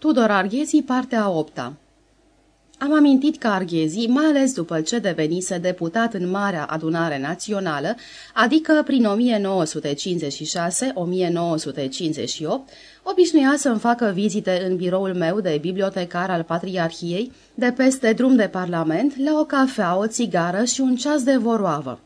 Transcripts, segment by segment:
Tudor Arghezi, partea a opta Am amintit că Arghezi, mai ales după ce devenise deputat în Marea Adunare Națională, adică prin 1956-1958, obișnuia să-mi facă vizite în biroul meu de bibliotecar al Patriarhiei, de peste drum de parlament, la o cafea, o țigară și un ceas de voroavă.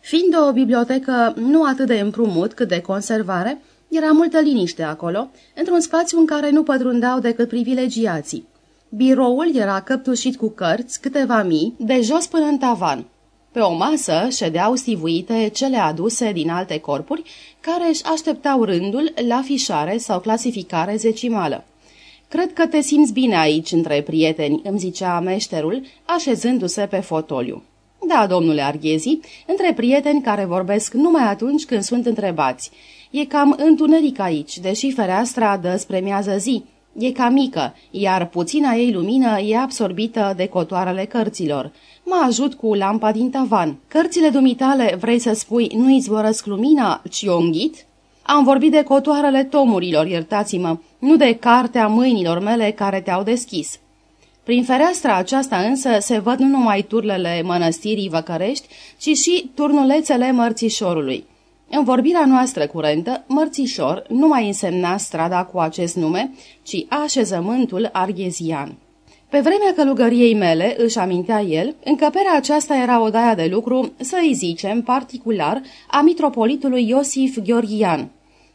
Fiind o bibliotecă nu atât de împrumut cât de conservare, era multă liniște acolo, într-un spațiu în care nu pătrundeau decât privilegiații. Biroul era căptușit cu cărți, câteva mii, de jos până în tavan. Pe o masă ședeau stivuite cele aduse din alte corpuri, care își așteptau rândul la fișare sau clasificare zecimală. Cred că te simți bine aici între prieteni," îmi zicea meșterul, așezându-se pe fotoliu. Da, domnule Arghezi, între prieteni care vorbesc numai atunci când sunt întrebați. E cam întuneric aici, deși fereastra dă spre miază zi. E cam mică, iar puțina ei lumină e absorbită de cotoarele cărților. Mă ajut cu lampa din tavan. Cărțile dumitale, vrei să spui, nu izvorăsc lumina, ci o înghit? Am vorbit de cotoarele tomurilor, iertați-mă, nu de cartea mâinilor mele care te-au deschis. Prin fereastra aceasta însă se văd nu numai turlele mănăstirii Văcărești, ci și turnulețele mărțișorului. În vorbirea noastră curentă, mărțișor nu mai însemna strada cu acest nume, ci așezământul arghezian. Pe vremea călugăriei mele, își amintea el, încăperea aceasta era o daia de lucru, să îi zicem, particular, a mitropolitului Iosif Gheorghian.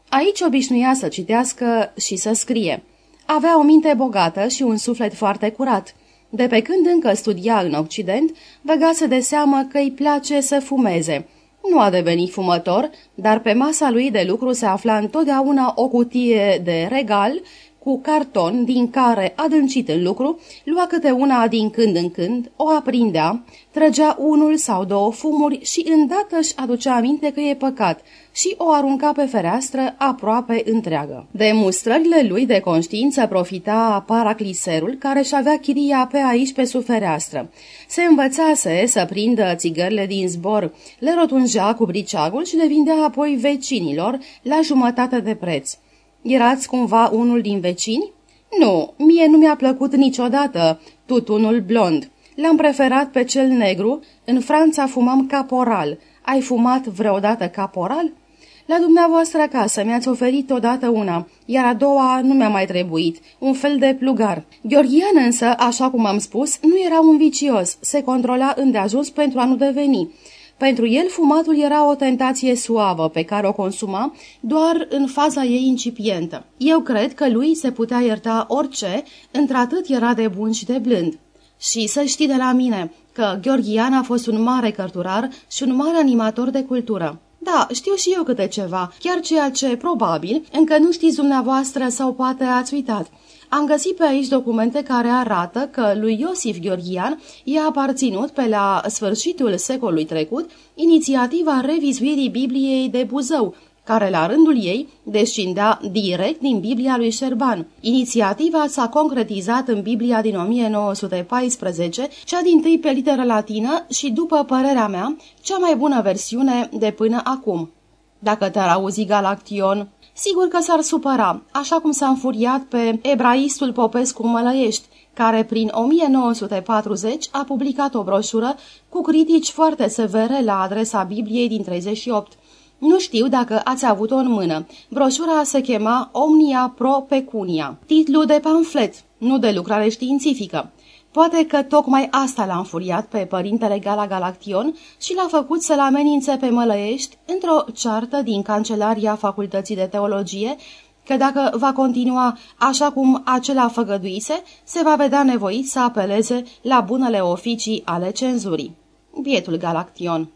Aici obișnuia să citească și să scrie. Avea o minte bogată și un suflet foarte curat. De pe când încă studia în Occident, băgase de seamă că îi place să fumeze. Nu a devenit fumător, dar pe masa lui de lucru se afla întotdeauna o cutie de regal cu carton din care, adâncit în lucru, lua câte una din când în când, o aprindea, trăgea unul sau două fumuri și îndată își aducea aminte că e păcat și o arunca pe fereastră aproape întreagă. De mustrările lui de conștiință profita paracliserul care își avea chiria pe aici pe sub fereastră. Se învățase să prindă țigările din zbor, le rotunjea cu briceagul și le vindea apoi vecinilor la jumătate de preț. Erați cumva unul din vecini? Nu, mie nu mi-a plăcut niciodată tutunul blond. L-am preferat pe cel negru, în Franța fumam caporal. Ai fumat vreodată caporal? La dumneavoastră acasă mi-ați oferit odată una, iar a doua nu mi-a mai trebuit, un fel de plugar. Gheorghian însă, așa cum am spus, nu era un vicios, se controla îndeajuns pentru a nu deveni. Pentru el, fumatul era o tentație suavă pe care o consuma doar în faza ei incipientă. Eu cred că lui se putea ierta orice, într-atât era de bun și de blând. Și să știi de la mine că Gheorghian a fost un mare cărturar și un mare animator de cultură. Da, știu și eu câte ceva, chiar ceea ce, probabil, încă nu știți dumneavoastră sau poate ați uitat. Am găsit pe aici documente care arată că lui Iosif Gheorghian i-a aparținut pe la sfârșitul secolului trecut inițiativa revizuirii Bibliei de Buzău, care la rândul ei descindea direct din Biblia lui Șerban. Inițiativa s-a concretizat în Biblia din 1914, cea din tâi pe literă latină și, după părerea mea, cea mai bună versiune de până acum. Dacă te-ar auzi Galaction, sigur că s-ar supăra, așa cum s-a înfuriat pe ebraistul Popescu Mălăiești, care prin 1940 a publicat o broșură cu critici foarte severe la adresa Bibliei din 38. Nu știu dacă ați avut-o în mână. Broșura se chema Omnia Pro Pecunia. Titlu de pamflet, nu de lucrare științifică. Poate că tocmai asta l-a înfuriat pe părintele Gala Galaction și l-a făcut să-l amenințe pe Mălăiești într-o ceartă din Cancelaria Facultății de Teologie, că dacă va continua așa cum acela făgăduise, se va vedea nevoit să apeleze la bunele oficii ale cenzurii. Bietul Galaction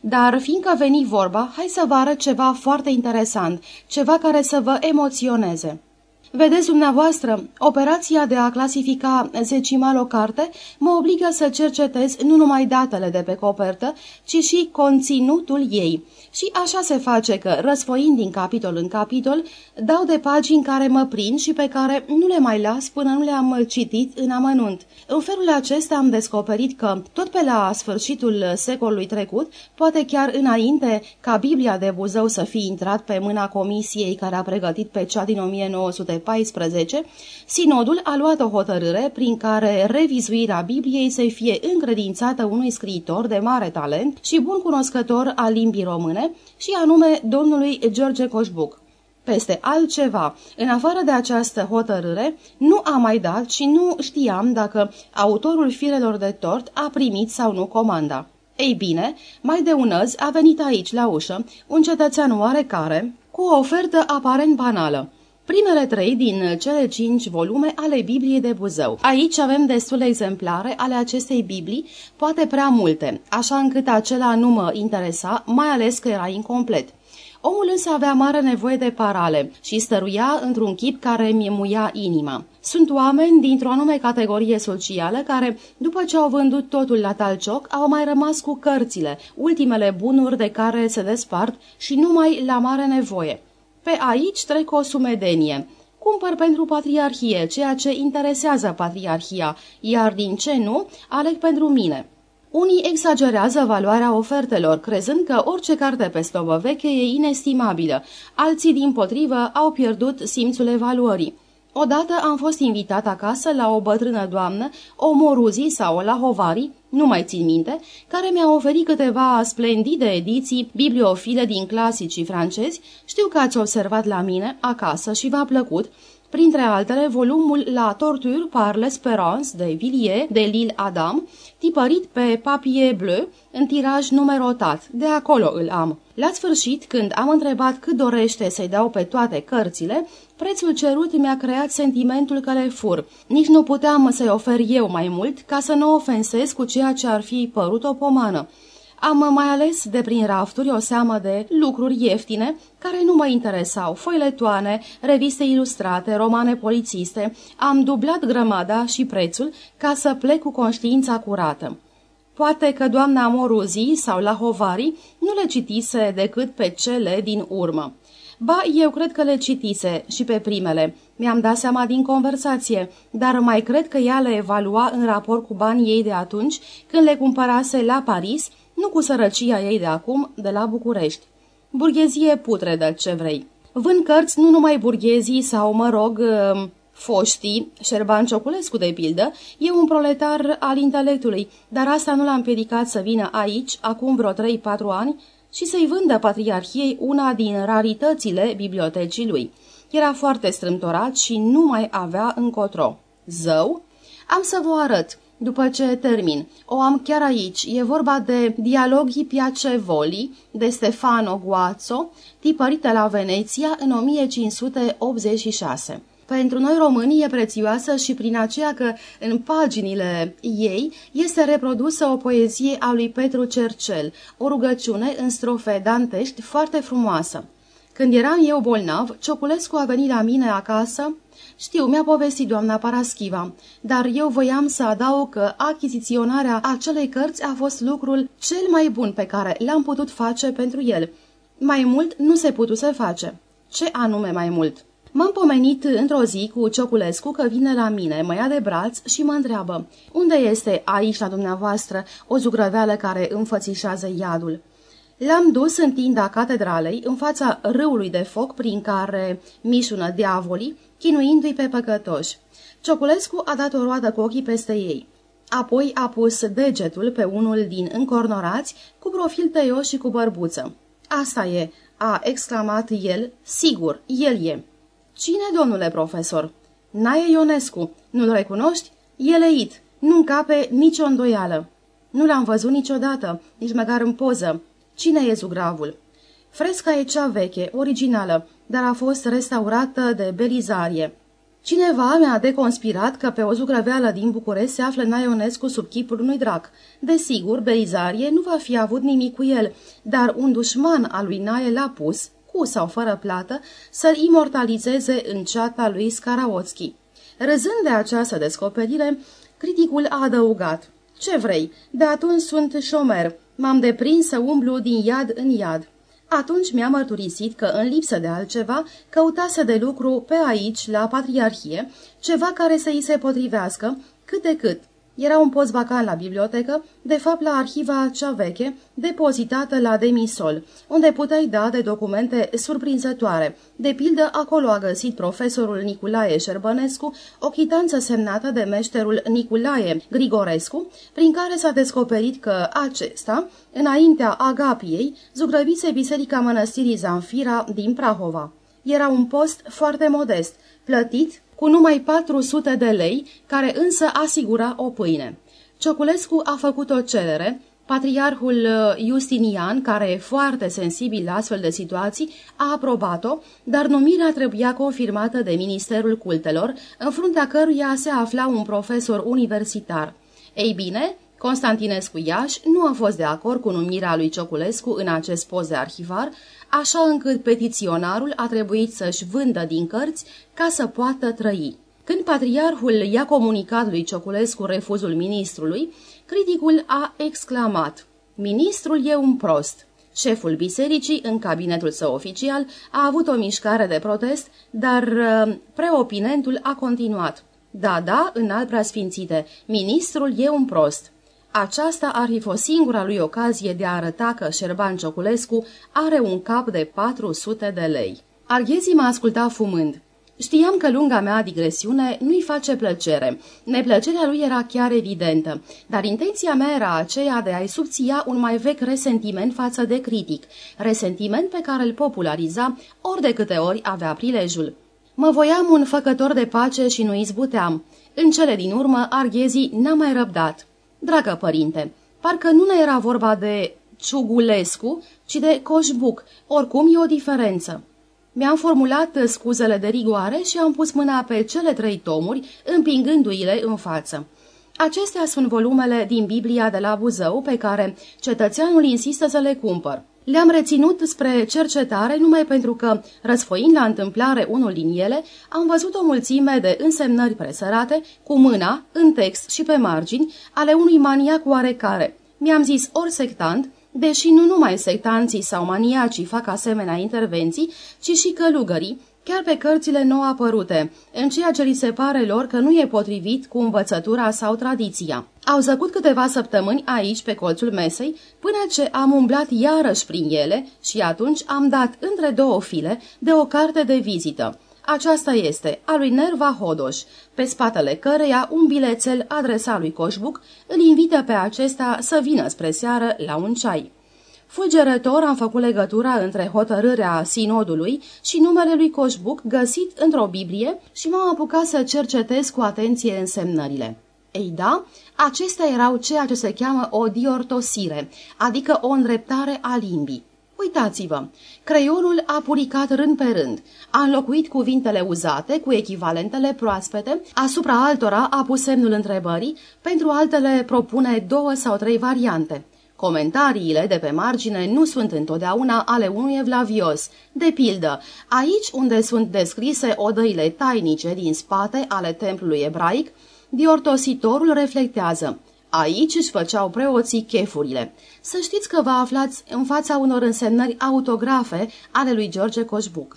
dar fiindcă veni vorba, hai să vă arăt ceva foarte interesant, ceva care să vă emoționeze. Vedeți dumneavoastră, operația de a clasifica zecimal o carte mă obligă să cercetez nu numai datele de pe copertă, ci și conținutul ei. Și așa se face că, răsfoind din capitol în capitol, dau de pagini care mă prind și pe care nu le mai las până nu le-am citit în amănunt. În felul acesta am descoperit că, tot pe la sfârșitul secolului trecut, poate chiar înainte ca Biblia de Buzău să fi intrat pe mâna comisiei care a pregătit pe cea din 1900 1914, sinodul a luat o hotărâre prin care revizuirea Bibliei să fie încredințată unui scriitor de mare talent și bun cunoscător al limbii române, și anume domnului George Coșbuc. Peste altceva, în afară de această hotărâre, nu am mai dat și nu știam dacă autorul firelor de tort a primit sau nu comanda. Ei bine, mai de un azi a venit aici, la ușă, un cetățean oarecare, cu o ofertă aparent banală. Primele trei din cele cinci volume ale Bibliei de Buzău. Aici avem destule exemplare ale acestei Biblii, poate prea multe, așa încât acela nu mă interesa, mai ales că era incomplet. Omul însă avea mare nevoie de parale și stăruia într-un chip care mi muia inima. Sunt oameni dintr-o anume categorie socială care, după ce au vândut totul la talcioc, au mai rămas cu cărțile, ultimele bunuri de care se despart și numai la mare nevoie. Pe aici trec o sumedenie. Cumpăr pentru patriarhie ceea ce interesează patriarhia, iar din ce nu, aleg pentru mine. Unii exagerează valoarea ofertelor, crezând că orice carte pe stobă veche e inestimabilă. Alții, din potrivă, au pierdut simțul evaluării. Odată am fost invitat acasă la o bătrână doamnă, o moruzi sau la hovari, nu mai țin minte, care mi-a oferit câteva splendide ediții bibliofile din clasicii francezi. Știu că ați observat la mine acasă și v-a plăcut, printre altele volumul La Torture par l'Espérance de Villiers de Lille Adam, tipărit pe papier bleu, în tiraj numerotat, de acolo îl am. La sfârșit, când am întrebat cât dorește să-i dau pe toate cărțile, prețul cerut mi-a creat sentimentul că le fur. Nici nu puteam să-i ofer eu mai mult ca să nu ofensez cu ceea ce ar fi părut o pomană. Am mai ales de prin rafturi o seamă de lucruri ieftine care nu mă interesau, foiletoane, reviste ilustrate, romane polițiste. Am dublat grămada și prețul ca să plec cu conștiința curată. Poate că doamna Moruzi sau la Hovari nu le citise decât pe cele din urmă. Ba, eu cred că le citise și pe primele. Mi-am dat seama din conversație, dar mai cred că ea le evalua în raport cu banii ei de atunci, când le cumpărase la Paris, nu cu sărăcia ei de acum, de la București. Burghezie putredă, ce vrei. Vând cărți nu numai burghezii sau, mă rog, um, foștii, Șerban Cioculescu de pildă, e un proletar al intelectului, dar asta nu l-a împiedicat să vină aici, acum vreo 3-4 ani, și să-i vândă patriarhiei una din raritățile bibliotecii lui. Era foarte strâmtorat și nu mai avea încotro. Zău? Am să vă arăt. După ce termin, o am chiar aici. E vorba de Dialoghi Piacevoli de Stefano Guazzo, tipărită la Veneția în 1586. Pentru noi românii e prețioasă și prin aceea că în paginile ei este reprodusă o poezie a lui Petru Cercel, o rugăciune în strofe dantești foarte frumoasă. Când eram eu bolnav, Cioculescu a venit la mine acasă știu, mi-a povestit doamna Paraschiva, dar eu voiam să adaug că achiziționarea acelei cărți a fost lucrul cel mai bun pe care l-am putut face pentru el. Mai mult nu se putuse face. Ce anume mai mult? M-am pomenit într-o zi cu Cioculescu că vine la mine, mă ia de braț și mă întreabă Unde este aici la dumneavoastră o zugrăveală care înfățișează iadul? L-am dus în tinda catedralei, în fața râului de foc prin care mișună diavolii, chinuindu-i pe păcătoși. Cioculescu a dat o roadă cu ochii peste ei. Apoi a pus degetul pe unul din încornorați, cu profil tăios și cu bărbuță. Asta e, a exclamat el, sigur, el e. Cine, domnule profesor? Nae Ionescu, nu-l recunoști? E leit, nu încape nicio îndoială. Nu l-am văzut niciodată, nici măcar în poză. Cine e zugravul? Fresca e cea veche, originală, dar a fost restaurată de Belizarie. Cineva mi-a deconspirat că pe o zugrăveală din București se află Naionescu sub chipul unui drac. Desigur, Belizarie nu va fi avut nimic cu el, dar un dușman al lui Nae l-a pus, cu sau fără plată, să-l imortalizeze în ceata lui Skaraotski. Râzând de această descoperire, criticul a adăugat, Ce vrei, de atunci sunt șomer, m-am deprins să umblu din iad în iad." Atunci mi-a mărturisit că, în lipsă de altceva, căutase de lucru pe aici, la Patriarhie, ceva care să îi se potrivească, cât de cât. Era un post vacant la bibliotecă, de fapt la arhiva cea veche, depozitată la demisol, unde puteai da de documente surprinzătoare. De pildă, acolo a găsit profesorul Nicolae Șerbănescu o chitanță semnată de meșterul Nicolae Grigorescu, prin care s-a descoperit că acesta, înaintea Agapiei, zugrăvise biserica mănăstirii Zanfira din Prahova. Era un post foarte modest, plătit cu numai 400 de lei, care însă asigura o pâine. Cioculescu a făcut o cerere, Patriarhul uh, Justinian, care e foarte sensibil la astfel de situații, a aprobat-o, dar numirea trebuia confirmată de Ministerul Cultelor, în fruntea căruia se afla un profesor universitar. Ei bine, Constantinescu Iași nu a fost de acord cu numirea lui Cioculescu în acest post de arhivar, așa încât petiționarul a trebuit să-și vândă din cărți ca să poată trăi. Când patriarhul i-a comunicat lui Cioculescu refuzul ministrului, criticul a exclamat, Ministrul e un prost. Șeful bisericii, în cabinetul său oficial, a avut o mișcare de protest, dar uh, preopinentul a continuat. Da, da, în alt preasfințite, ministrul e un prost. Aceasta ar fi fost singura lui ocazie de a arăta că Șerban Cioculescu are un cap de 400 de lei. Arghezii m-a ascultat fumând. Știam că lunga mea digresiune nu-i face plăcere. Neplăcerea lui era chiar evidentă, dar intenția mea era aceea de a-i subția un mai vechi resentiment față de critic, resentiment pe care îl populariza ori de câte ori avea prilejul. Mă voiam un făcător de pace și nu izbuteam. În cele din urmă, arghezii n-a mai răbdat. Dragă părinte, parcă nu ne era vorba de Ciugulescu, ci de Coșbuc, oricum e o diferență. Mi-am formulat scuzele de rigoare și am pus mâna pe cele trei tomuri, împingându-i-le în față. Acestea sunt volumele din Biblia de la Buzău pe care cetățeanul insistă să le cumpăr. Le-am reținut spre cercetare numai pentru că, răsfoind la întâmplare unul din ele, am văzut o mulțime de însemnări presărate, cu mâna, în text și pe margini, ale unui maniac oarecare. Mi-am zis ori sectant, deși nu numai sectanții sau maniacii fac asemenea intervenții, ci și călugării, chiar pe cărțile nou apărute, în ceea ce li se pare lor că nu e potrivit cu învățătura sau tradiția. Au zăcut câteva săptămâni aici, pe colțul mesei, până ce am umblat iarăși prin ele și atunci am dat între două file de o carte de vizită. Aceasta este a lui Nerva Hodoș, pe spatele căreia un bilețel adresat lui Coșbuc îl invită pe acesta să vină spre seară la un ceai. Fulgerător am făcut legătura între hotărârea sinodului și numele lui Coșbuc găsit într-o Biblie și m-am apucat să cercetez cu atenție însemnările. Ei da, acestea erau ceea ce se cheamă o diortosire, adică o îndreptare a limbii. Uitați-vă, creionul a puricat rând pe rând, a înlocuit cuvintele uzate cu echivalentele proaspete, asupra altora a pus semnul întrebării, pentru altele propune două sau trei variante. Comentariile de pe margine nu sunt întotdeauna ale unui evlavios. De pildă, aici unde sunt descrise odăile tainice din spate ale templului ebraic, diortositorul reflectează. Aici își făceau preoții chefurile. Să știți că vă aflați în fața unor însemnări autografe ale lui George Coșbuc.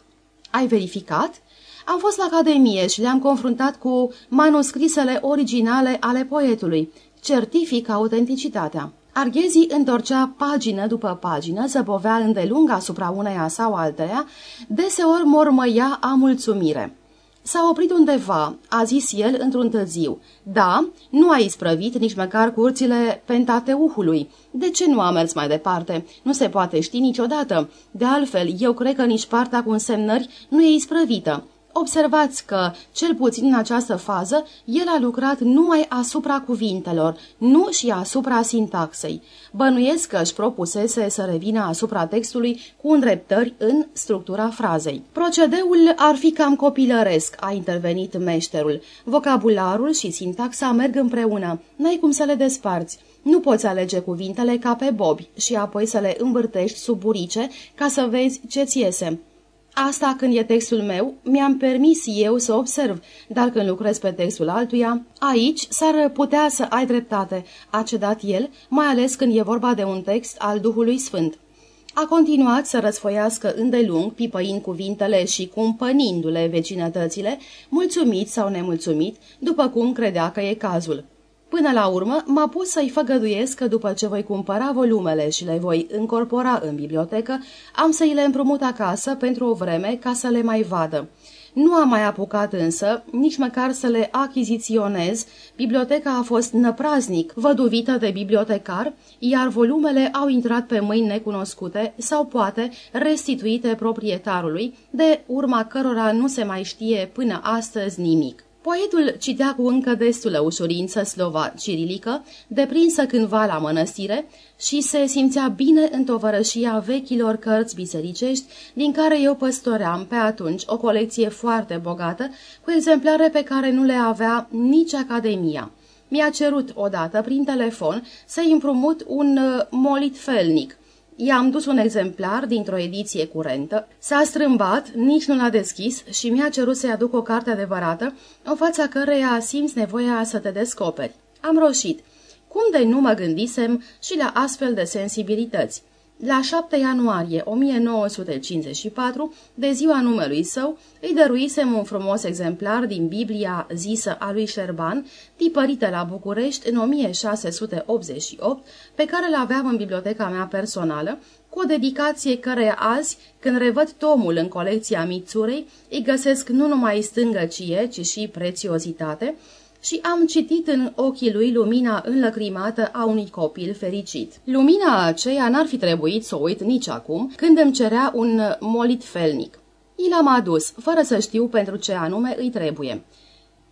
Ai verificat? Am fost la Academie și le-am confruntat cu manuscrisele originale ale poetului. Certific autenticitatea. Arghezii întorcea pagină după pagină, zăbovea îndelung asupra uneia sau alteia, deseori mormăia a mulțumire. S-a oprit undeva, a zis el într-un târziu. Da, nu a isprăvit nici măcar curțile pentateuhului. De ce nu a mers mai departe? Nu se poate ști niciodată. De altfel, eu cred că nici partea cu însemnări nu e isprăvită. Observați că, cel puțin în această fază, el a lucrat numai asupra cuvintelor, nu și asupra sintaxei. Bănuiesc că își propusese să revină asupra textului cu îndreptări în structura frazei. Procedeul ar fi cam copilăresc, a intervenit meșterul. Vocabularul și sintaxa merg împreună, n-ai cum să le desparți. Nu poți alege cuvintele ca pe bobi și apoi să le îmbârtești sub burice ca să vezi ce-ți iese. Asta când e textul meu, mi-am permis eu să observ, dar când lucrez pe textul altuia, aici s-ar putea să ai dreptate, a cedat el, mai ales când e vorba de un text al Duhului Sfânt. A continuat să răsfoiască îndelung, pipăind cuvintele și cumpănindu-le vecinătățile, mulțumit sau nemulțumit, după cum credea că e cazul. Până la urmă, m-a pus să-i făgăduiesc că după ce voi cumpăra volumele și le voi încorpora în bibliotecă, am să-i le împrumut acasă pentru o vreme ca să le mai vadă. Nu am mai apucat însă nici măcar să le achiziționez. Biblioteca a fost năpraznic văduvită de bibliotecar, iar volumele au intrat pe mâini necunoscute sau poate restituite proprietarului, de urma cărora nu se mai știe până astăzi nimic. Poetul citea cu încă destulă ușurință slova cirilică, deprinsă cândva la mănăstire, și se simțea bine în tovărășia vechilor cărți bisericești, din care eu păstoream pe atunci o colecție foarte bogată, cu exemplare pe care nu le avea nici Academia. Mi-a cerut odată, prin telefon, să-i împrumut un uh, molit felnic, I-am dus un exemplar dintr-o ediție curentă, s-a strâmbat, nici nu l-a deschis și mi-a cerut să-i aduc o carte adevărată, în fața căreia simți nevoia să te descoperi. Am roșit. Cum de nu mă gândisem și la astfel de sensibilități? La 7 ianuarie 1954, de ziua numelui său, îi dăruisem un frumos exemplar din Biblia zisă a lui Șerban, tipărită la București în 1688, pe care l aveam în biblioteca mea personală, cu o dedicație care azi, când revăd tomul în colecția Mițurei, îi găsesc nu numai stângăcie, ci și prețiozitate, și am citit în ochii lui lumina înlăcrimată a unui copil fericit. Lumina aceea n-ar fi trebuit să o uit nici acum, când îmi cerea un molit felnic. I l-am adus, fără să știu pentru ce anume îi trebuie.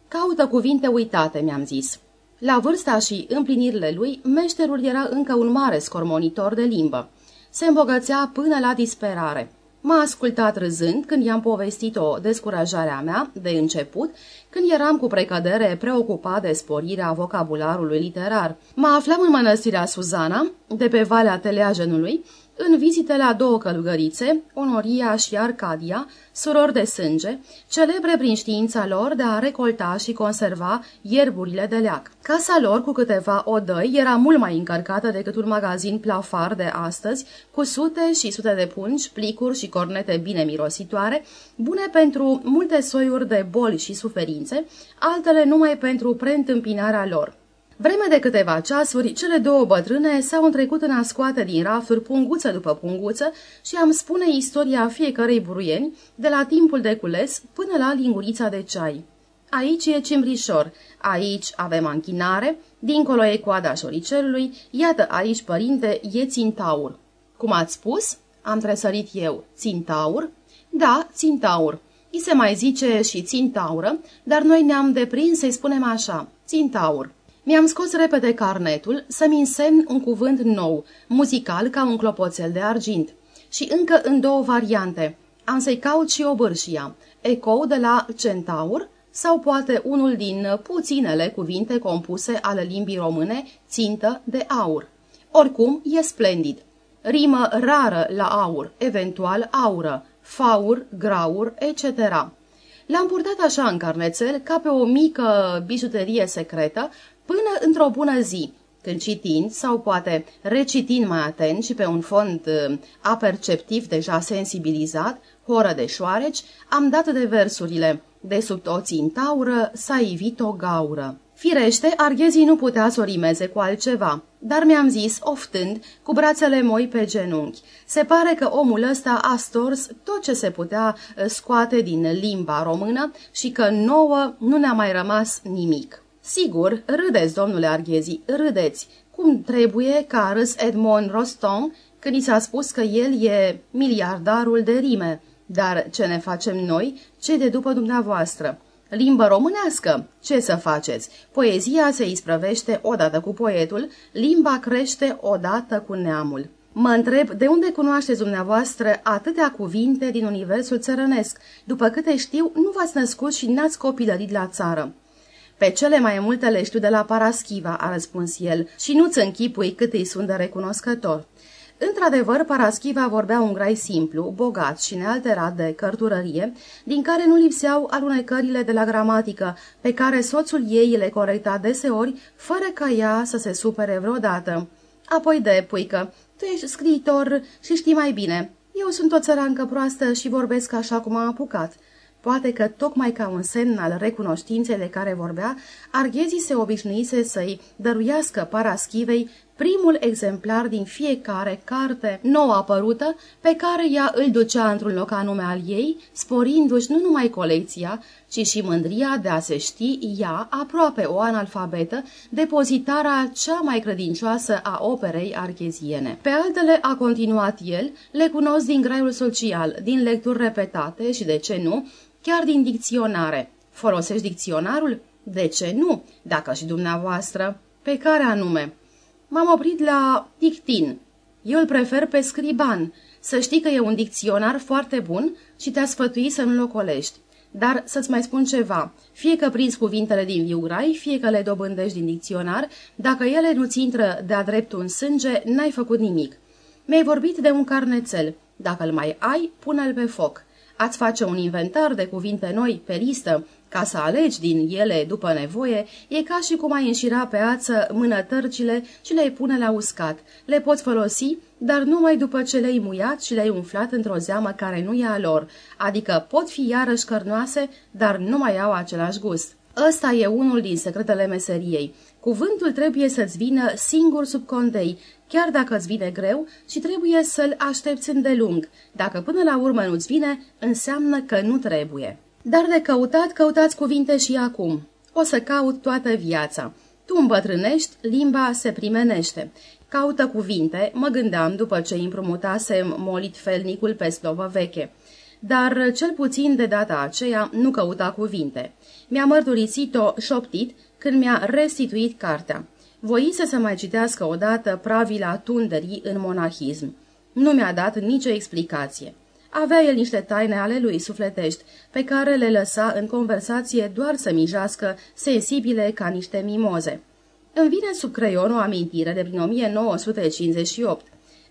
Caută cuvinte uitate, mi-am zis. La vârsta și împlinirile lui, meșterul era încă un mare scormonitor de limbă. Se îmbogățea până la disperare. M-a ascultat râzând când i-am povestit o descurajare a mea de început, când eram cu precădere preocupat de sporirea vocabularului literar. Mă aflam în mănăstirea Suzana, de pe Valea Teleajenului, în vizite la două călugărițe, Onoria și Arcadia, surori de sânge, celebre prin știința lor de a recolta și conserva ierburile de leac. Casa lor, cu câteva odăi, era mult mai încărcată decât un magazin plafar de astăzi, cu sute și sute de pungi, plicuri și cornete bine mirositoare, bune pentru multe soiuri de boli și suferințe, altele numai pentru preîntâmpinarea lor. Vreme de câteva ceasuri, cele două bătrâne s-au întrecut în a scoate din rafturi punguță după punguță și am spune istoria fiecărei buruieni, de la timpul de cules până la lingurița de ceai. Aici e cimbrișor, aici avem anchinare, dincolo e coada șoricelului, iată aici, părinte, e țintaur. Cum ați spus? Am tresărit eu. Țintaur? Da, țintaur. I se mai zice și țintaură, dar noi ne-am deprins să-i spunem așa, țintaur. Mi-am scos repede carnetul să-mi însemn un cuvânt nou, muzical ca un clopoțel de argint. Și încă în două variante. Am să-i caut și o bârșia, ecou de la centaur sau poate unul din puținele cuvinte compuse ale limbii române, țintă de aur. Oricum, e splendid. Rimă rară la aur, eventual aură, faur, graur, etc. L-am purtat așa în carnețel, ca pe o mică bijuterie secretă, până într-o bună zi, când citind sau poate recitind mai atent și pe un fond uh, aperceptiv deja sensibilizat, horă de șoareci, am dat de versurile de sub o țintaură s-a ivit o gaură. Firește, arghezii nu putea să o rimeze cu altceva, dar mi-am zis, oftând, cu brațele moi pe genunchi. Se pare că omul ăsta a stors tot ce se putea uh, scoate din limba română și că nouă nu ne-a mai rămas nimic. Sigur, râdeți, domnule Arghezi, râdeți. Cum trebuie ca a râs Edmond Roston când i s-a spus că el e miliardarul de rime. Dar ce ne facem noi, ce de după dumneavoastră? Limbă românească, ce să faceți? Poezia se isprăvește odată cu poetul, limba crește odată cu neamul. Mă întreb de unde cunoașteți dumneavoastră atâtea cuvinte din universul țărănesc. După câte știu, nu v-ați născut și n-ați copilărit la țară. Pe cele mai multe le știu de la Paraschiva, a răspuns el, și nu-ți închipui cât îi sunt de recunoscător. Într-adevăr, Paraschiva vorbea un grai simplu, bogat și nealterat de cărturărie, din care nu lipseau alunecările de la gramatică, pe care soțul ei le corecta deseori, fără ca ea să se supere vreodată. Apoi de puică, tu ești scriitor și știi mai bine. Eu sunt o țărancă proastă și vorbesc așa cum am apucat. Poate că, tocmai ca un semn al recunoștinței de care vorbea, Arghezii se obișnuise să-i dăruiască Paraschivei primul exemplar din fiecare carte nouă apărută pe care ea îl ducea într-un loc anume al ei, sporindu-și nu numai colecția, ci și mândria de a se ști ea, aproape o analfabetă, depozitarea cea mai credincioasă a operei archeziene. Pe altele a continuat el, le cunosc din graiul social, din lecturi repetate și, de ce nu, chiar din dicționare. Folosești dicționarul? De ce nu? Dacă și dumneavoastră. Pe care anume? M-am oprit la dictin. Eu îl prefer pe scriban. Să știi că e un dicționar foarte bun și te-a sfătui să nu-l ocolești. Dar să-ți mai spun ceva, fie că prinzi cuvintele din viu grai, fie că le dobândești din dicționar, dacă ele nu-ți intră de-a dreptul în sânge, n-ai făcut nimic. Mi-ai vorbit de un carnețel. Dacă îl mai ai, pune-l pe foc. Ați face un inventar de cuvinte noi pe listă, ca să alegi din ele după nevoie, e ca și cum ai înșira pe ață mânătărcile și le-ai pune la uscat. Le poți folosi, dar numai după ce le-ai muiat și le-ai umflat într-o zeamă care nu e a lor, adică pot fi iarăși cărnoase, dar nu mai au același gust. Ăsta e unul din secretele meseriei. Cuvântul trebuie să-ți vină singur sub condei, chiar dacă îți vine greu și trebuie să-l aștepți îndelung. Dacă până la urmă nu-ți vine, înseamnă că nu trebuie. Dar de căutat, căutați cuvinte și acum. O să caut toată viața. Tu îmbătrânești, limba se primenește. Caută cuvinte, mă gândeam după ce împrumutasem molit felnicul pe slovă veche. Dar cel puțin de data aceea nu căuta cuvinte. Mi-a mărturisit-o șoptit când mi-a restituit cartea. Voise să mai citească odată pravila tunderii în monahism. Nu mi-a dat nicio explicație. Avea el niște taine ale lui sufletești, pe care le lăsa în conversație doar să mijească, sensibile ca niște mimoze. Îmi vine sub creion o amintire de prin 1958.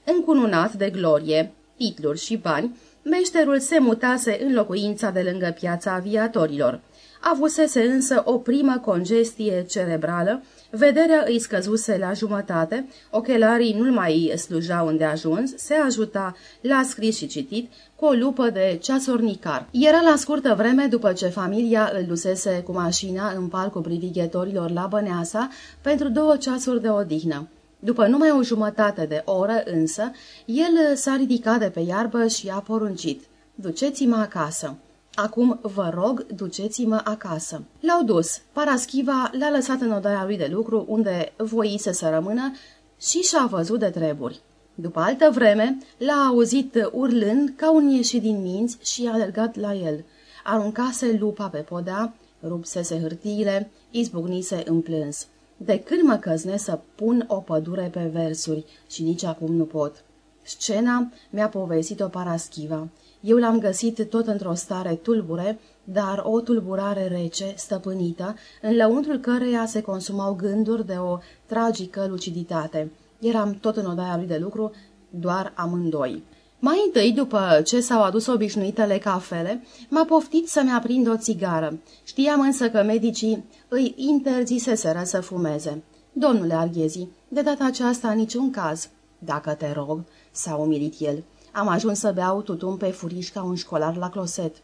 Încununat de glorie, titluri și bani, meșterul se mutase în locuința de lângă piața aviatorilor. Avusese însă o primă congestie cerebrală, vederea îi scăzuse la jumătate, ochelarii nu-l mai slujau îndeajuns, se ajuta la scris și citit cu o lupă de ceasornicar. Era la scurtă vreme după ce familia îl dusese cu mașina în parcul privighetorilor la Băneasa pentru două ceasuri de odihnă. După numai o jumătate de oră însă, el s-a ridicat de pe iarbă și a poruncit, duceți-mă acasă. Acum, vă rog, duceți-mă acasă. L-au dus. Paraschiva l-a lăsat în odaia lui de lucru, unde voise să rămână și și-a văzut de treburi. După altă vreme, l-a auzit urlând ca un ieșit din minți și a alergat la el. Aruncase lupa pe podea, rupsese hârtiile, izbucnise în plâns. De când mă căzne să pun o pădure pe versuri și nici acum nu pot. Scena mi-a povestit-o Paraschiva. Eu l-am găsit tot într-o stare tulbure, dar o tulburare rece, stăpânită, în lăuntrul căreia se consumau gânduri de o tragică luciditate. Eram tot în odaia lui de lucru, doar amândoi. Mai întâi, după ce s-au adus obișnuitele cafele, m-a poftit să-mi aprind o țigară. Știam însă că medicii îi interziseseră să fumeze. Domnule Arghezi, de data aceasta niciun caz. Dacă te rog, s-a umilit el. Am ajuns să beau tutun pe furiș ca un școlar la closet.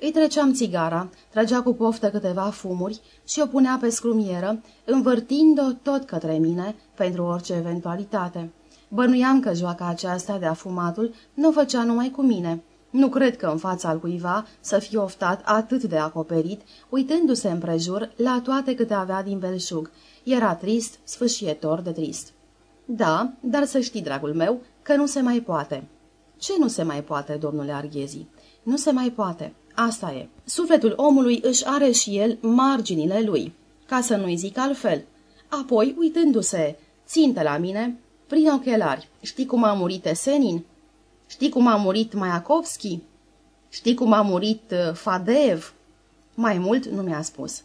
Îi treceam țigara, tragea cu poftă câteva fumuri și o punea pe scrumieră, învârtind-o tot către mine pentru orice eventualitate. Bănuiam că joaca aceasta de afumatul nu făcea numai cu mine. Nu cred că în fața al cuiva să fie oftat atât de acoperit, uitându-se împrejur la toate câte avea din belșug. Era trist, sfâșietor de trist. Da, dar să știi, dragul meu, că nu se mai poate. Ce nu se mai poate, domnule Arghezi? Nu se mai poate. Asta e. Sufletul omului își are și el marginile lui, ca să nu-i zic altfel. Apoi, uitându-se, ținte la mine, prin ochelari. Știi cum a murit Esenin? Știi cum a murit Maiakovski? Știi cum a murit uh, Fadeev? Mai mult nu mi-a spus.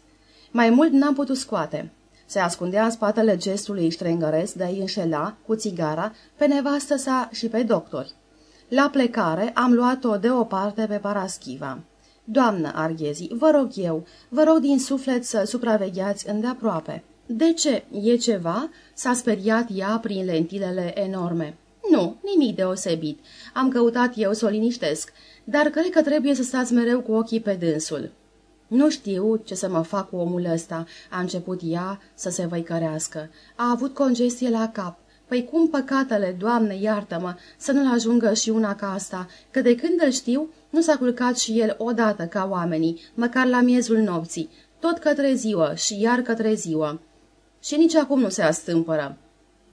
Mai mult n-am putut scoate. Se ascundea în spatele gestului ștrengăresc de a-i înșela, cu țigara, pe nevastă sa și pe doctori. La plecare am luat-o deoparte pe Paraschiva. Doamnă Arghezi, vă rog eu, vă rog din suflet să supravegheați îndeaproape. De ce? E ceva?" s-a speriat ea prin lentilele enorme. Nu, nimic deosebit. Am căutat eu să o liniștesc, dar cred că trebuie să stați mereu cu ochii pe dânsul. Nu știu ce să mă fac cu omul ăsta, a început ea să se văicărească. A avut congestie la cap. Păi cum păcatele, Doamne, iartă-mă, să nu-l ajungă și una ca asta, că de când îl știu, nu s-a culcat și el odată ca oamenii, măcar la miezul nopții, tot către ziua și iar către ziua. Și nici acum nu se astâmpără.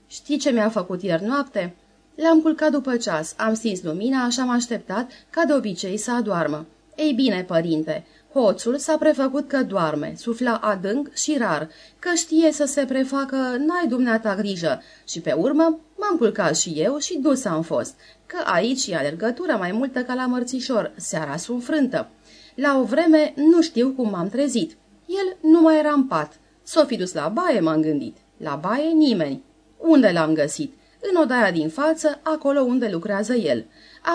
Știi ce mi-a făcut ieri noapte? L-am culcat după ceas, am stins lumina și am așteptat, ca de obicei, să adoarmă. Ei bine, părinte, hoțul s-a prefăcut că doarme, sufla adânc și rar, că știe să se prefacă n-ai dumneata grijă și pe urmă m-am culcat și eu și dus am fost, că aici e alergătură mai multă ca la mărțișor, seara sunt frântă. La o vreme nu știu cum m-am trezit. El nu mai era în pat. S-o fi dus la baie, m-am gândit. La baie nimeni. Unde l-am găsit? În odaia din față, acolo unde lucrează el.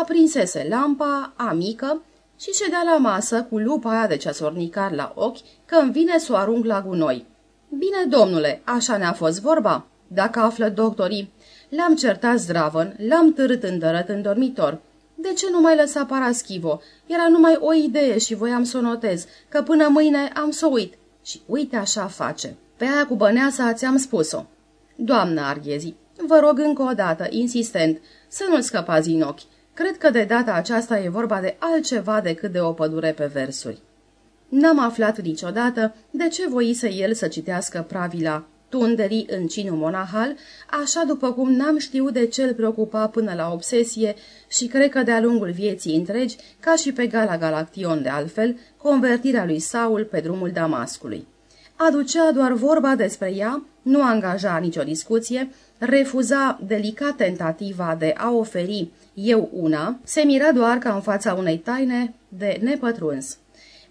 Aprinsese lampa, amică, și ședea la masă cu lupa aia de ceasornicar la ochi că îmi vine să o arunc la gunoi. Bine, domnule, așa ne-a fost vorba. Dacă află doctorii, l-am certat zdravăn, l-am târât îndărăt în dormitor. De ce nu mai lăsa Paraschivo? Era numai o idee și voiam să o notez, că până mâine am să uit. Și uite așa face. Pe aia cu băneasa ți-am spus-o. Doamnă Arghezi, vă rog încă o dată, insistent, să nu-l scăpați în ochi. Cred că de data aceasta e vorba de altceva decât de o pădure pe versuri. N-am aflat niciodată de ce voise el să citească pravila tunderii în cinul monahal, așa după cum n-am știut de ce îl preocupa până la obsesie și cred că de-a lungul vieții întregi, ca și pe Gala Galaction de altfel, convertirea lui Saul pe drumul Damascului. Aducea doar vorba despre ea, nu angaja nicio discuție, refuza delicat tentativa de a oferi eu una, se mira doar ca în fața unei taine de nepătruns.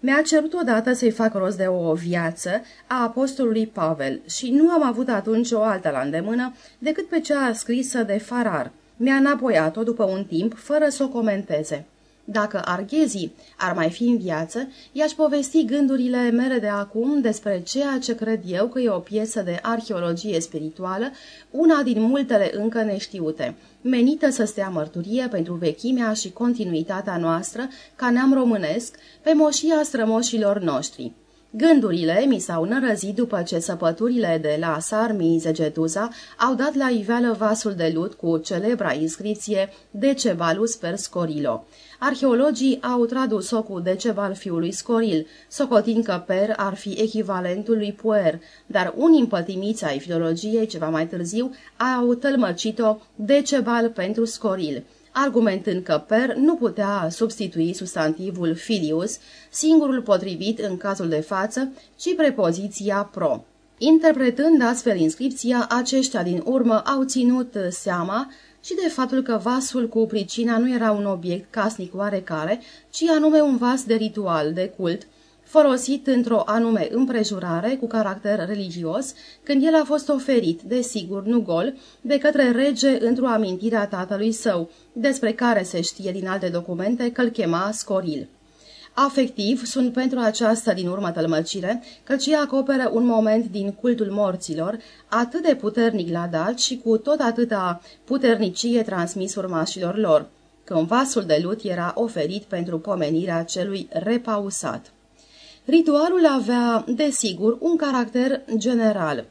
Mi-a cerut odată să-i fac rost de o viață a apostolului Pavel și nu am avut atunci o altă la îndemână decât pe cea scrisă de Farar. Mi-a înapoiat-o după un timp, fără să o comenteze. Dacă arghezii ar mai fi în viață, i-aș povesti gândurile mele de acum despre ceea ce cred eu că e o piesă de arheologie spirituală, una din multele încă neștiute, menită să stea mărturie pentru vechimea și continuitatea noastră ca neam românesc pe moșia strămoșilor noștri. Gândurile mi s-au nărăzit după ce săpăturile de la Sarmi Zegetuza au dat la iveală vasul de lut cu celebra inscripție Decebalus per Scorilo. Arheologii au tradus-o cu Decebal fiului Scoril, socotind că Per ar fi echivalentul lui Puer, dar unii împătimiți ai filologiei ceva mai târziu au tălmăcit-o Decebal pentru Scoril argumentând că per nu putea substitui substantivul filius, singurul potrivit în cazul de față, ci prepoziția pro. Interpretând astfel inscripția, aceștia din urmă au ținut seama și de faptul că vasul cu pricina nu era un obiect casnic oarecare, ci anume un vas de ritual, de cult, folosit într-o anume împrejurare cu caracter religios, când el a fost oferit, desigur, nu gol, de către rege într-o amintire a tatălui său, despre care se știe din alte documente că îl chema Scoril. Afectiv sunt pentru aceasta din urmă tălmăcire, căci ea acoperă un moment din cultul morților, atât de puternic la dat și cu tot atâta puternicie transmis urmașilor lor, când vasul de lut era oferit pentru pomenirea celui repausat. Ritualul avea, desigur, un caracter general.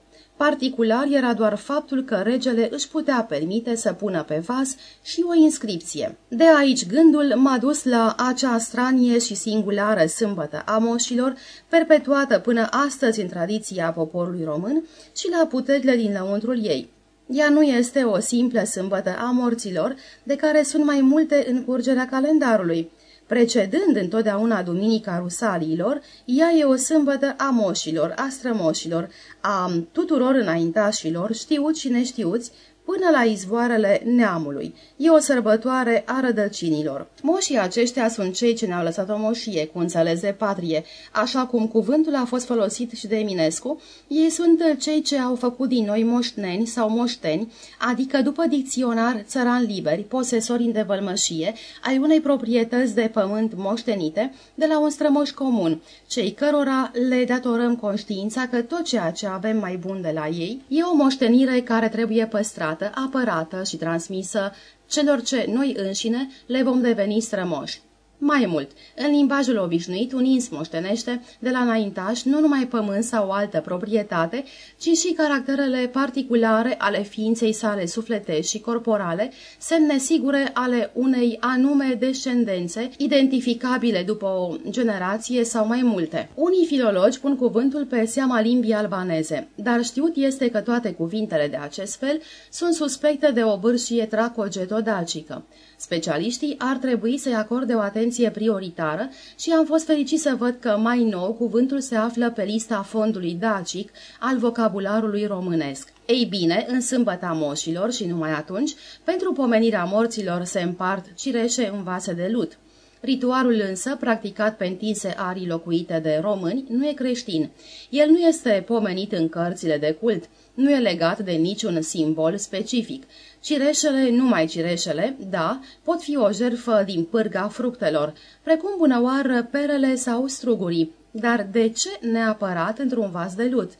Particular era doar faptul că regele își putea permite să pună pe vas și o inscripție. De aici gândul m-a dus la acea stranie și singulară sâmbătă a moșilor, perpetuată până astăzi în tradiția poporului român și la puterile din lăuntrul ei. Ea nu este o simplă sâmbătă a morților, de care sunt mai multe în curgerea calendarului, Precedând întotdeauna Duminica Rusaliilor, ea e o sâmbătă a moșilor, a strămoșilor, a tuturor înaintașilor, știuți și neștiuți, până la izvoarele neamului. E o sărbătoare a rădăcinilor. Moșii aceștia sunt cei ce ne-au lăsat o moșie, cu înțeles de patrie. Așa cum cuvântul a fost folosit și de Eminescu, ei sunt cei ce au făcut din noi moștneni sau moșteni, adică după dicționar țăran liberi, posesori în devălmășie, ai unei proprietăți de pământ moștenite de la un strămoș comun, cei cărora le datorăm conștiința că tot ceea ce avem mai bun de la ei e o moștenire care trebuie păstrată apărată și transmisă celor ce noi înșine le vom deveni strămoși. Mai mult, în limbajul obișnuit, un ins moștenește de la înaintaș nu numai pământ sau o altă proprietate, ci și caracterele particulare ale ființei sale sufletești și corporale, semne sigure ale unei anume descendențe, identificabile după o generație sau mai multe. Unii filologi pun cuvântul pe seama limbii albaneze, dar știut este că toate cuvintele de acest fel sunt suspecte de o bârșie tracogetodalcică. Specialiștii ar trebui să-i acorde o atenție prioritară și am fost fericit să văd că mai nou cuvântul se află pe lista fondului dacic al vocabularului românesc. Ei bine, în sâmbăta moșilor și numai atunci, pentru pomenirea morților se împart cireșe în vase de lut. Ritualul însă, practicat pe întinse arii locuite de români, nu e creștin. El nu este pomenit în cărțile de cult, nu e legat de niciun simbol specific. Cireșele, numai cireșele, da, pot fi o jerfă din pârga fructelor, precum bunăoară perele sau strugurii, dar de ce neapărat într-un vas de lut?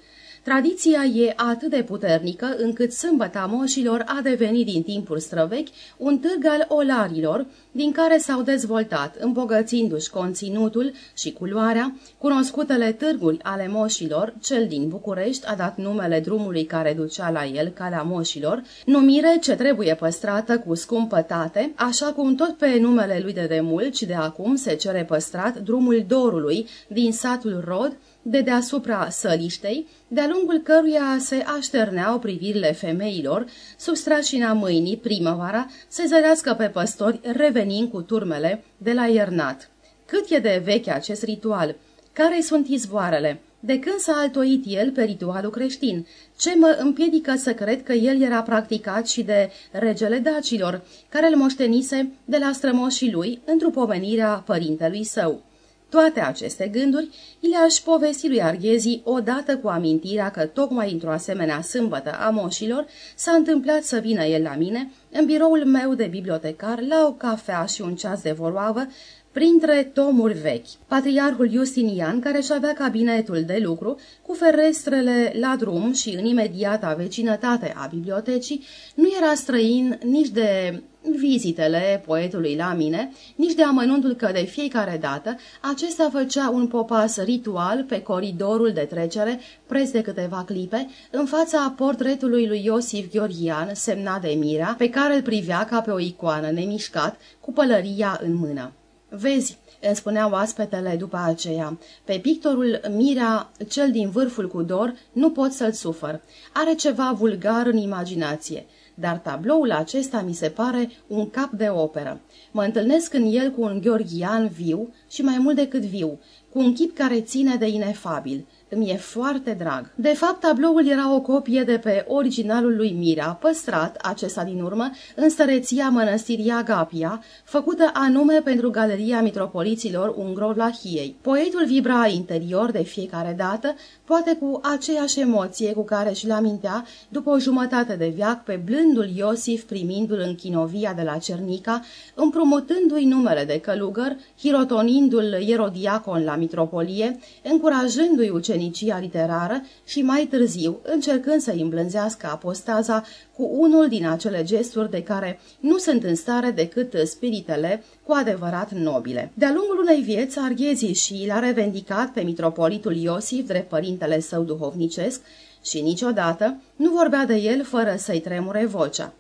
Tradiția e atât de puternică încât sâmbăta moșilor a devenit din timpul străvechi un târg al olarilor, din care s-au dezvoltat, îmbogățindu-și conținutul și culoarea, cunoscutele târguri ale moșilor, cel din București a dat numele drumului care ducea la el, calea moșilor, numire ce trebuie păstrată cu scumpătate, așa cum tot pe numele lui de demult și de acum se cere păstrat drumul Dorului din satul Rod, de deasupra săliștei, de-a lungul căruia se așterneau privirile femeilor, sub strașina mâinii, primăvara, se zărească pe păstori revenind cu turmele de la iernat. Cât e de vechi acest ritual? Care sunt izvoarele? De când s-a altoit el pe ritualul creștin? Ce mă împiedică să cred că el era practicat și de regele dacilor, care îl moștenise de la strămoșii lui într-o pomenirea părintelui său? Toate aceste gânduri le-aș povesti lui Arghezi odată cu amintirea că tocmai într-o asemenea sâmbătă a moșilor s-a întâmplat să vină el la mine, în biroul meu de bibliotecar, la o cafea și un ceas de voroavă, printre tomuri vechi. Patriarhul Justinian, care își avea cabinetul de lucru, cu ferestrele la drum și în imediata vecinătate a bibliotecii, nu era străin nici de vizitele poetului la mine, nici de amănuntul că de fiecare dată acesta făcea un popas ritual pe coridorul de trecere, preț de câteva clipe, în fața portretului lui Iosif Gheorghian, semnat de Mira, pe care îl privea ca pe o icoană nemișcat, cu pălăria în mână. Vezi, îmi spuneau aspetele după aceea. Pe pictorul Mira, cel din vârful cu dor, nu pot să-l sufăr. Are ceva vulgar în imaginație dar tabloul acesta mi se pare un cap de operă. Mă întâlnesc în el cu un gheorghian viu și mai mult decât viu, cu un chip care ține de inefabil. Îmi e foarte drag. De fapt, tabloul era o copie de pe originalul lui Mira, păstrat, acesta din urmă, în stăreția mănăstirii Agapia, făcută anume pentru Galeria Mitropoliților Ungro-Lahiei. Poetul vibra interior de fiecare dată, poate cu aceeași emoție cu care și-l amintea după o jumătate de viac pe blândul Iosif primindu-l în chinovia de la Cernica, împrumutându-i numele de călugăr, hirotonindu-l ierodiacon la mitropolie, încurajându-i ucenicia literară și mai târziu încercând să-i îmblânzească apostaza cu unul din acele gesturi de care nu sunt în stare decât spiritele cu adevărat nobile. De-a lungul unei vieți, Arghezii și l-a revendicat pe mitropolitul Iosif drept părintele său duhovnicesc și niciodată nu vorbea de el fără să-i tremure vocea.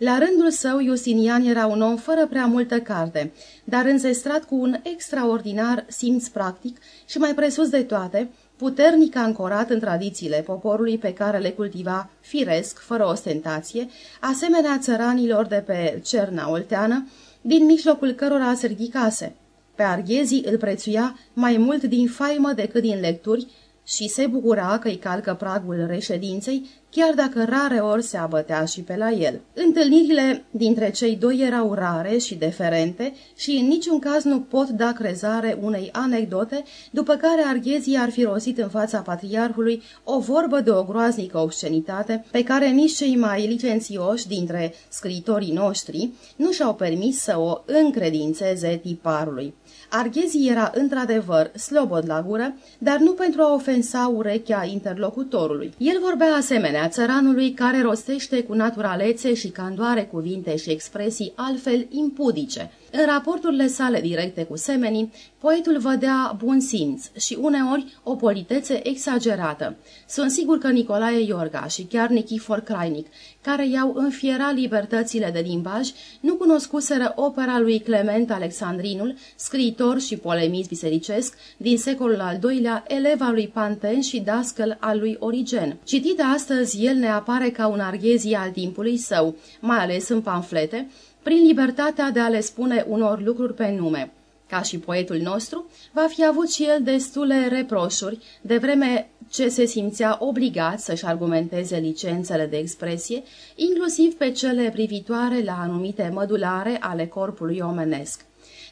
La rândul său, Justinian era un om fără prea multă carte, dar înzestrat cu un extraordinar simț practic și mai presus de toate, puternic ancorat în tradițiile poporului pe care le cultiva firesc, fără ostentație, asemenea țăranilor de pe Cerna Olteană, din mijlocul cărora se ridicase. Pe Arghezi îl prețuia mai mult din faimă decât din lecturi și se bucura că îi calcă pragul reședinței, chiar dacă rare ori se abătea și pe la el. Întâlnirile dintre cei doi erau rare și deferente și în niciun caz nu pot da crezare unei anecdote, după care Arghezii ar fi rosit în fața patriarhului o vorbă de o groaznică obscenitate pe care nici cei mai licențioși dintre scritorii noștri nu și-au permis să o încredințeze tiparului. Arghezii era într-adevăr slobod la gură, dar nu pentru a ofensa urechea interlocutorului. El vorbea asemenea țăranului care rostește cu naturalețe și candoare cuvinte și expresii altfel impudice – În raporturile sale directe cu semenii, poetul vădea bun simț și uneori o politețe exagerată. Sunt sigur că Nicolae Iorga și chiar Nichifor Crainic, care i-au înfierat libertățile de limbaj, nu cunoscuseră opera lui Clement Alexandrinul, scriitor și polemist bisericesc din secolul al II-lea, elev al lui Panten și dascăl al lui Origen. Citit astăzi, el ne apare ca un arghezi al timpului său, mai ales în pamflete, prin libertatea de a le spune unor lucruri pe nume. Ca și poetul nostru, va fi avut și el destule reproșuri, de vreme ce se simțea obligat să-și argumenteze licențele de expresie, inclusiv pe cele privitoare la anumite mădulare ale corpului omenesc.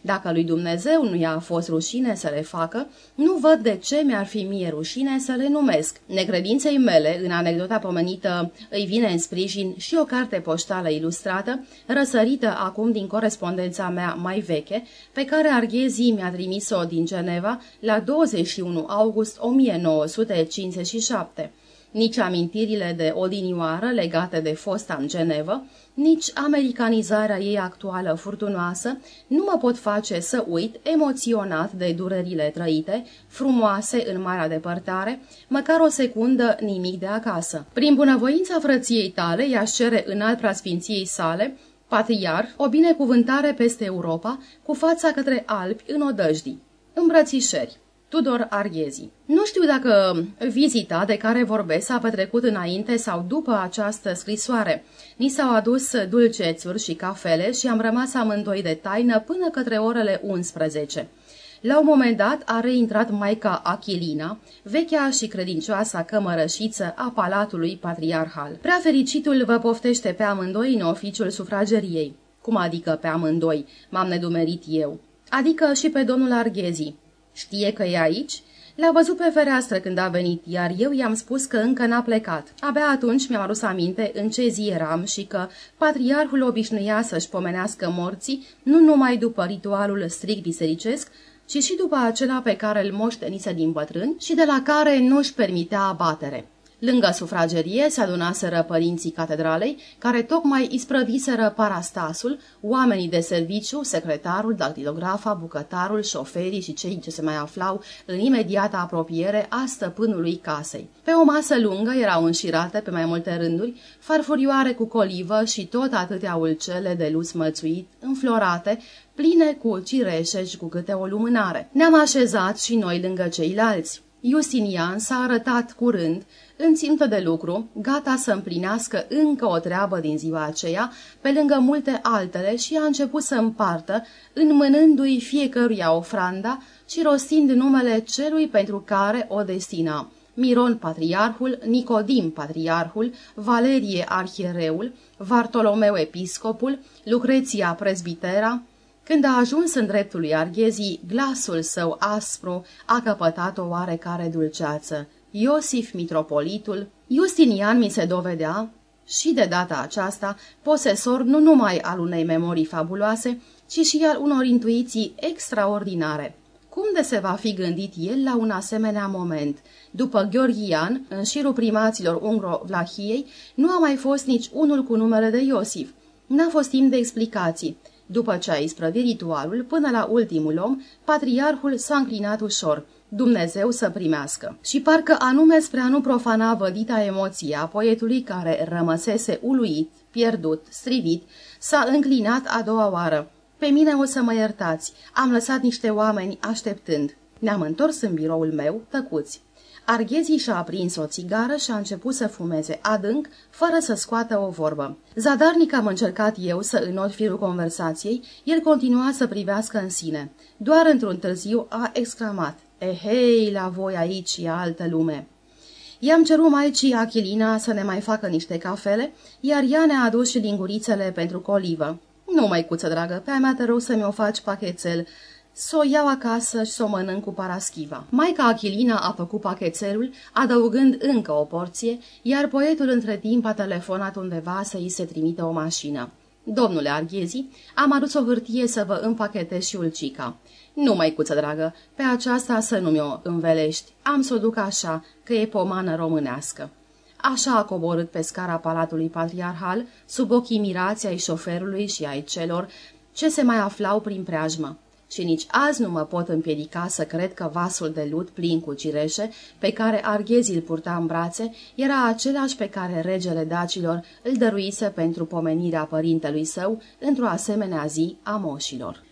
Dacă lui Dumnezeu nu i-a fost rușine să le facă, nu văd de ce mi-ar fi mie rușine să le numesc. Necredinței mele, în anecdota pomenită, îi vine în sprijin și o carte poștală ilustrată, răsărită acum din corespondența mea mai veche, pe care Arghezi mi-a trimis-o din Geneva la 21 august 1957 nici amintirile de odinioară legate de fosta în Genevă, nici americanizarea ei actuală furtunoasă nu mă pot face să uit, emoționat de durerile trăite, frumoase în marea depărtare, măcar o secundă nimic de acasă. Prin bunăvoința frăției tale, ea cere în alt preasfinției sale, patriar, o binecuvântare peste Europa, cu fața către Alpi în odăjdii. Îmbrățișeri. Tudor Arghezi. Nu știu dacă vizita de care vorbesc s-a petrecut înainte sau după această scrisoare. Ni s-au adus dulcețuri și cafele și am rămas amândoi de taină până către orele 11. La un moment dat a reintrat maica Achilina, vechea și credincioasa cămărășiță a palatului patriarhal. Prea fericitul vă poftește pe amândoi în oficiul sufrageriei. Cum adică pe amândoi? M-am nedumerit eu. Adică și pe domnul Arghezi. Știe că e aici? L-a văzut pe fereastră când a venit, iar eu i-am spus că încă n-a plecat. Abia atunci mi-am adus aminte în ce zi eram și că patriarhul obișnuia să-și pomenească morții nu numai după ritualul strict bisericesc, ci și după acela pe care îl moștenise din bătrân și de la care nu-și permitea abatere. Lângă sufragerie se adunaseră părinții catedralei, care tocmai isprăviseră parastasul, oamenii de serviciu, secretarul, dactilografa, bucătarul, șoferii și cei ce se mai aflau în imediată apropiere a stăpânului casei. Pe o masă lungă erau înșirate pe mai multe rânduri, farfurioare cu colivă și tot atâtea ulcele de lus mățuit, înflorate, pline cu cireșe și cu câte o lumânare. Ne-am așezat și noi lângă ceilalți. Justinian s-a arătat curând, în țintă de lucru, gata să împlinească încă o treabă din ziua aceea, pe lângă multe altele și a început să împartă, înmânându-i fiecăruia ofranda și rostind numele celui pentru care o destina. Miron Patriarhul, Nicodim Patriarhul, Valerie Arhiereul, Vartolomeu Episcopul, Lucreția Presbitera, când a ajuns în dreptul lui Arghezii, glasul său aspru a căpătat o oarecare dulceață. Iosif Mitropolitul, Justinian mi se dovedea, și de data aceasta, posesor nu numai al unei memorii fabuloase, ci și al unor intuiții extraordinare. Cum de se va fi gândit el la un asemenea moment? După Gheorghian, în șirul primaților Ungro-Vlahiei, nu a mai fost nici unul cu numele de Iosif. N-a fost timp de explicații. După ce a isprăvit ritualul, până la ultimul om, patriarhul s-a înclinat ușor – Dumnezeu să primească. Și parcă anume spre a nu profana vădita emoția poetului care rămăsese uluit, pierdut, strivit, s-a înclinat a doua oară. Pe mine o să mă iertați, am lăsat niște oameni așteptând. Ne-am întors în biroul meu, tăcuți. Arghezii și-a aprins o țigară și a început să fumeze adânc, fără să scoată o vorbă. Zadarnic am încercat eu să înot firul conversației, el continua să privească în sine. Doar într-un târziu a exclamat. Ehei, la voi aici e altă lume. I-am cerut maicii Achilina să ne mai facă niște cafele, iar ea ne-a adus și lingurițele pentru colivă. Nu, măicuță dragă, pe a mea te rog să mi-o faci pachetel, să o iau acasă și să o mănânc cu paraschiva. Maica Achilina a făcut pachetelul, adăugând încă o porție, iar poetul între timp a telefonat undeva să îi se trimite o mașină. Domnule Arghezi, am adus o hârtie să vă împachetez și ulcica. Nu, măicuță dragă, pe aceasta să nu mi-o învelești. Am să o duc așa, că e pomană românească. Așa a coborât pe scara Palatului Patriarhal, sub ochii mirați ai șoferului și ai celor ce se mai aflau prin preajmă. Și nici azi nu mă pot împiedica să cred că vasul de lut plin cu cireșe, pe care arghezii îl purta în brațe, era același pe care regele dacilor îl dăruise pentru pomenirea părintelui său într-o asemenea zi a moșilor.